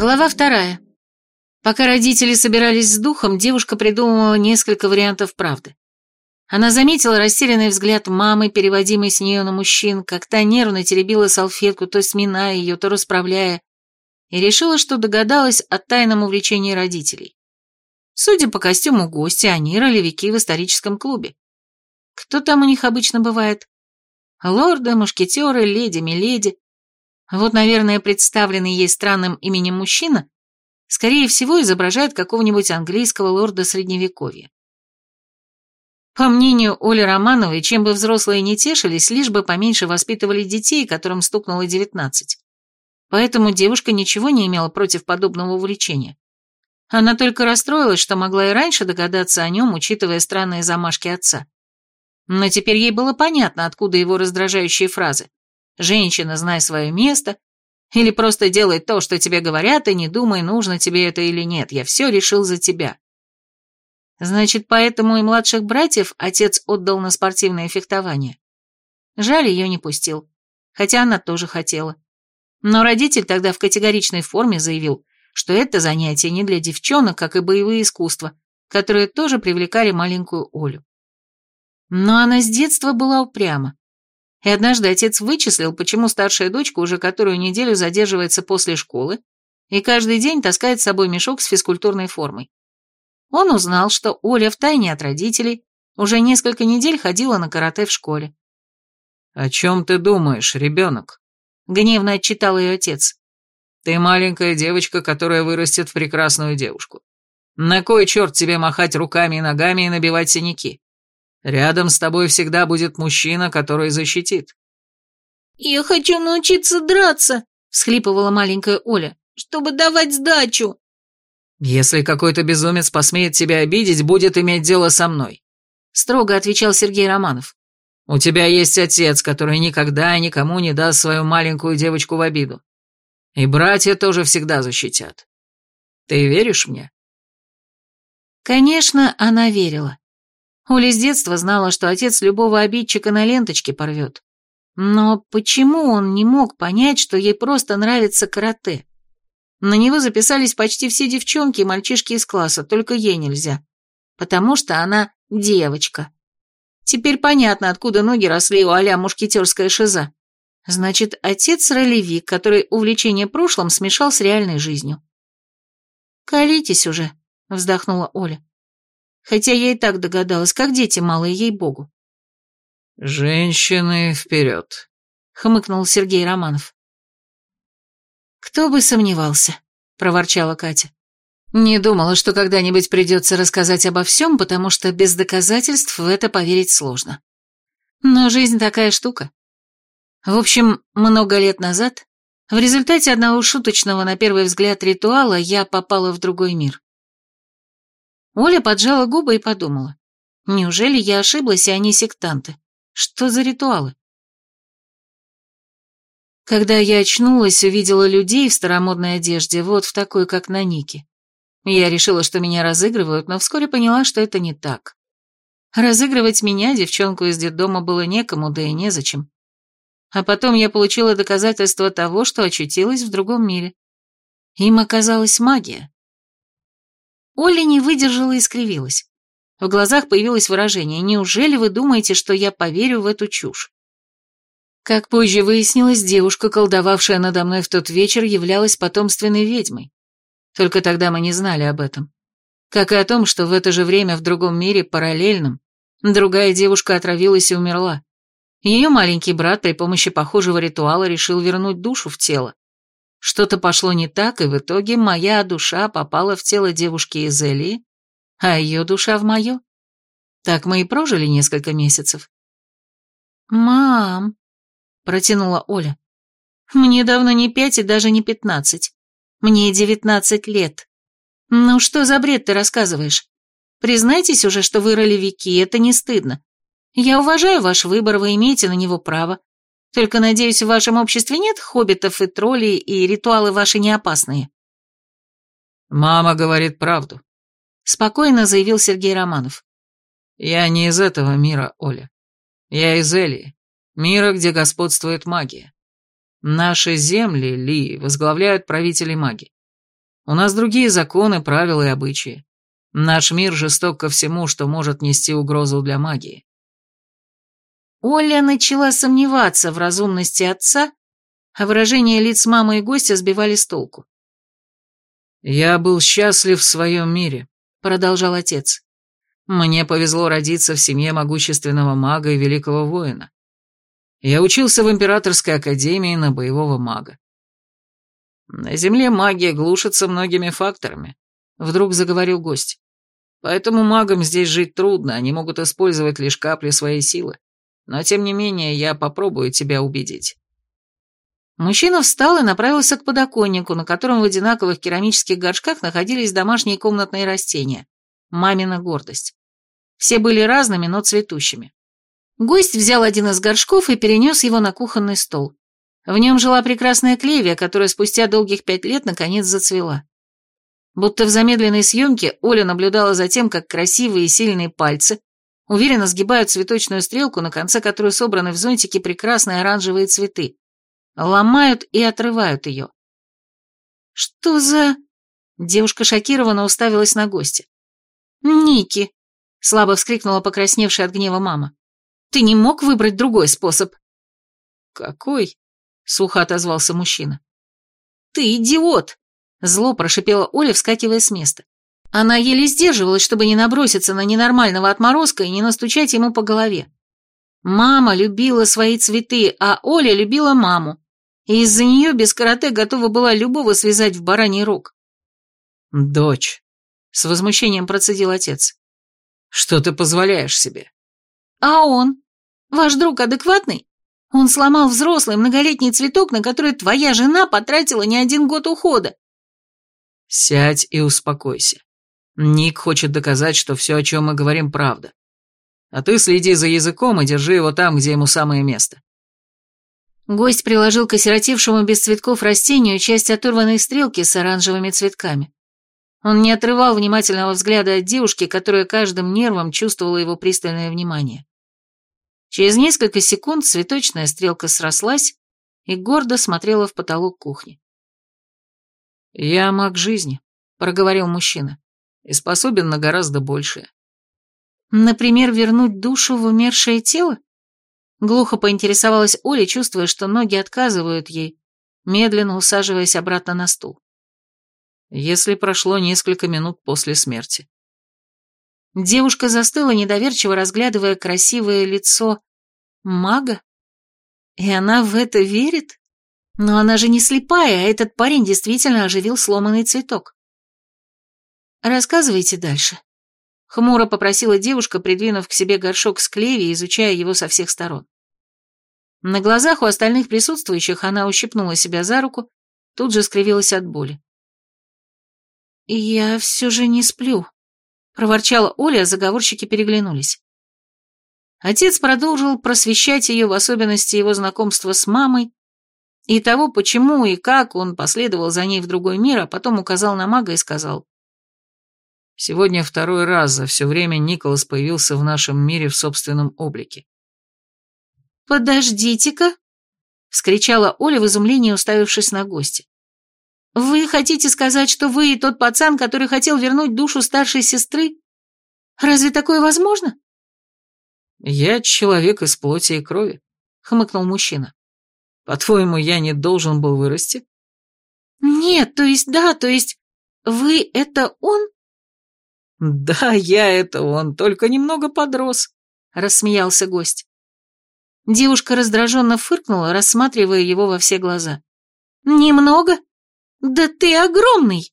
Глава вторая. Пока родители собирались с духом, девушка придумывала несколько вариантов правды. Она заметила растерянный взгляд мамы, переводимый с нее на мужчин, как та нервно теребила салфетку, то сминая ее, то расправляя, и решила, что догадалась о тайном увлечении родителей. Судя по костюму гостя, они ролевики в историческом клубе. Кто там у них обычно бывает? Лорды, мушкетеры, леди, миледи. Вот, наверное, представленный ей странным именем мужчина, скорее всего, изображает какого-нибудь английского лорда Средневековья. По мнению Оли Романовой, чем бы взрослые не тешились, лишь бы поменьше воспитывали детей, которым стукнуло девятнадцать. Поэтому девушка ничего не имела против подобного увлечения. Она только расстроилась, что могла и раньше догадаться о нем, учитывая странные замашки отца. Но теперь ей было понятно, откуда его раздражающие фразы. «Женщина, знай свое место», или просто делай то, что тебе говорят, и не думай, нужно тебе это или нет, я все решил за тебя. Значит, поэтому и младших братьев отец отдал на спортивное фехтование. Жаль, ее не пустил, хотя она тоже хотела. Но родитель тогда в категоричной форме заявил, что это занятие не для девчонок, как и боевые искусства, которые тоже привлекали маленькую Олю. Но она с детства была упряма. И однажды отец вычислил, почему старшая дочка уже которую неделю задерживается после школы и каждый день таскает с собой мешок с физкультурной формой. Он узнал, что Оля втайне от родителей уже несколько недель ходила на карате в школе. «О чем ты думаешь, ребенок?» — гневно отчитал ее отец. «Ты маленькая девочка, которая вырастет в прекрасную девушку. На кой черт тебе махать руками и ногами и набивать синяки? Рядом с тобой всегда будет мужчина, который защитит». «Я хочу научиться драться», — всхлипывала маленькая Оля, «чтобы давать сдачу». «Если какой-то безумец посмеет тебя обидеть, будет иметь дело со мной», — строго отвечал Сергей Романов. «У тебя есть отец, который никогда и никому не даст свою маленькую девочку в обиду. И братья тоже всегда защитят. Ты веришь мне?» Конечно, она верила. Оля с детства знала, что отец любого обидчика на ленточке порвет. Но почему он не мог понять, что ей просто нравится карате? На него записались почти все девчонки и мальчишки из класса, только ей нельзя. Потому что она девочка. Теперь понятно, откуда ноги росли у а мушкетерская шиза. Значит, отец ролевик, который увлечение прошлым смешал с реальной жизнью. «Колитесь уже», — вздохнула Оля. Хотя я и так догадалась, как дети малые, ей-богу. «Женщины вперед», — хмыкнул Сергей Романов. «Кто бы сомневался», — проворчала Катя. «Не думала, что когда-нибудь придется рассказать обо всем, потому что без доказательств в это поверить сложно. Но жизнь такая штука. В общем, много лет назад, в результате одного шуточного, на первый взгляд, ритуала, я попала в другой мир. Оля поджала губы и подумала. Неужели я ошиблась, и они сектанты? Что за ритуалы? Когда я очнулась, увидела людей в старомодной одежде, вот в такой, как на Нике. Я решила, что меня разыгрывают, но вскоре поняла, что это не так. Разыгрывать меня, девчонку из детдома, было некому, да и незачем. А потом я получила доказательство того, что очутилась в другом мире. Им оказалась магия. Оля не выдержала и скривилась. В глазах появилось выражение «Неужели вы думаете, что я поверю в эту чушь?» Как позже выяснилось, девушка, колдовавшая надо мной в тот вечер, являлась потомственной ведьмой. Только тогда мы не знали об этом. Как и о том, что в это же время в другом мире, параллельном, другая девушка отравилась и умерла. Ее маленький брат при помощи похожего ритуала решил вернуть душу в тело. Что-то пошло не так, и в итоге моя душа попала в тело девушки из Элии, а ее душа в мое. Так мы и прожили несколько месяцев. «Мам», — протянула Оля, — «мне давно не пять и даже не пятнадцать. Мне девятнадцать лет. Ну что за бред ты рассказываешь? Признайтесь уже, что вы ролевики, это не стыдно. Я уважаю ваш выбор, вы имеете на него право. Только, надеюсь, в вашем обществе нет хоббитов и троллей, и ритуалы ваши не опасные». «Мама говорит правду», — спокойно заявил Сергей Романов. «Я не из этого мира, Оля. Я из Элии, мира, где господствует магия. Наши земли, Ли, возглавляют правители маги. У нас другие законы, правила и обычаи. Наш мир жесток ко всему, что может нести угрозу для магии. Оля начала сомневаться в разумности отца, а выражения лиц мамы и гостя сбивали с толку. «Я был счастлив в своем мире», — продолжал отец. «Мне повезло родиться в семье могущественного мага и великого воина. Я учился в Императорской академии на боевого мага. На Земле магия глушится многими факторами, вдруг заговорил гость. Поэтому магам здесь жить трудно, они могут использовать лишь капли своей силы. Но тем не менее, я попробую тебя убедить. Мужчина встал и направился к подоконнику, на котором в одинаковых керамических горшках находились домашние комнатные растения. Мамина гордость. Все были разными, но цветущими. Гость взял один из горшков и перенес его на кухонный стол. В нем жила прекрасная клевия, которая спустя долгих пять лет наконец зацвела. Будто в замедленной съемке Оля наблюдала за тем, как красивые и сильные пальцы уверенно сгибают цветочную стрелку, на конце которой собраны в зонтике прекрасные оранжевые цветы, ломают и отрывают ее. «Что за...» Девушка шокированно уставилась на гостя. «Ники!» — слабо вскрикнула покрасневшая от гнева мама. Ты не мог выбрать другой способ?» «Какой?» — сухо отозвался мужчина. «Ты идиот!» — зло прошипела Оля, вскакивая с места. Она еле сдерживалась, чтобы не наброситься на ненормального отморозка и не настучать ему по голове. Мама любила свои цветы, а Оля любила маму, и из-за нее без карате готова была любого связать в бараний рог. «Дочь», — с возмущением процедил отец, — «что ты позволяешь себе?» А он? Ваш друг адекватный? Он сломал взрослый многолетний цветок, на который твоя жена потратила не один год ухода. Сядь и успокойся. Ник хочет доказать, что все, о чем мы говорим, правда. А ты следи за языком и держи его там, где ему самое место. Гость приложил к осиротевшему без цветков растению часть оторванной стрелки с оранжевыми цветками. Он не отрывал внимательного взгляда от девушки, которая каждым нервом чувствовала его пристальное внимание. Через несколько секунд цветочная стрелка срослась и гордо смотрела в потолок кухни. «Я маг жизни», — проговорил мужчина, — «и способен на гораздо большее». «Например, вернуть душу в умершее тело?» Глухо поинтересовалась Оля, чувствуя, что ноги отказывают ей, медленно усаживаясь обратно на стул. Если прошло несколько минут после смерти. Девушка застыла, недоверчиво разглядывая красивое лицо мага. И она в это верит? Но она же не слепая, а этот парень действительно оживил сломанный цветок. «Рассказывайте дальше», — хмуро попросила девушка, придвинув к себе горшок с клеви, изучая его со всех сторон. На глазах у остальных присутствующих она ущипнула себя за руку, тут же скривилась от боли. «Я все же не сплю», проворчала Оля, а заговорщики переглянулись. Отец продолжил просвещать ее в особенности его знакомства с мамой и того, почему и как он последовал за ней в другой мир, а потом указал на мага и сказал. «Сегодня второй раз за все время Николас появился в нашем мире в собственном облике». «Подождите-ка!» — вскричала Оля в изумлении, уставившись на гостя. «Вы хотите сказать, что вы тот пацан, который хотел вернуть душу старшей сестры? Разве такое возможно?» «Я человек из плоти и крови», — хмыкнул мужчина. «По-твоему, я не должен был вырасти?» «Нет, то есть да, то есть вы — это он?» «Да, я — это он, только немного подрос», — рассмеялся гость. Девушка раздраженно фыркнула, рассматривая его во все глаза. «Немного?» «Да ты огромный!»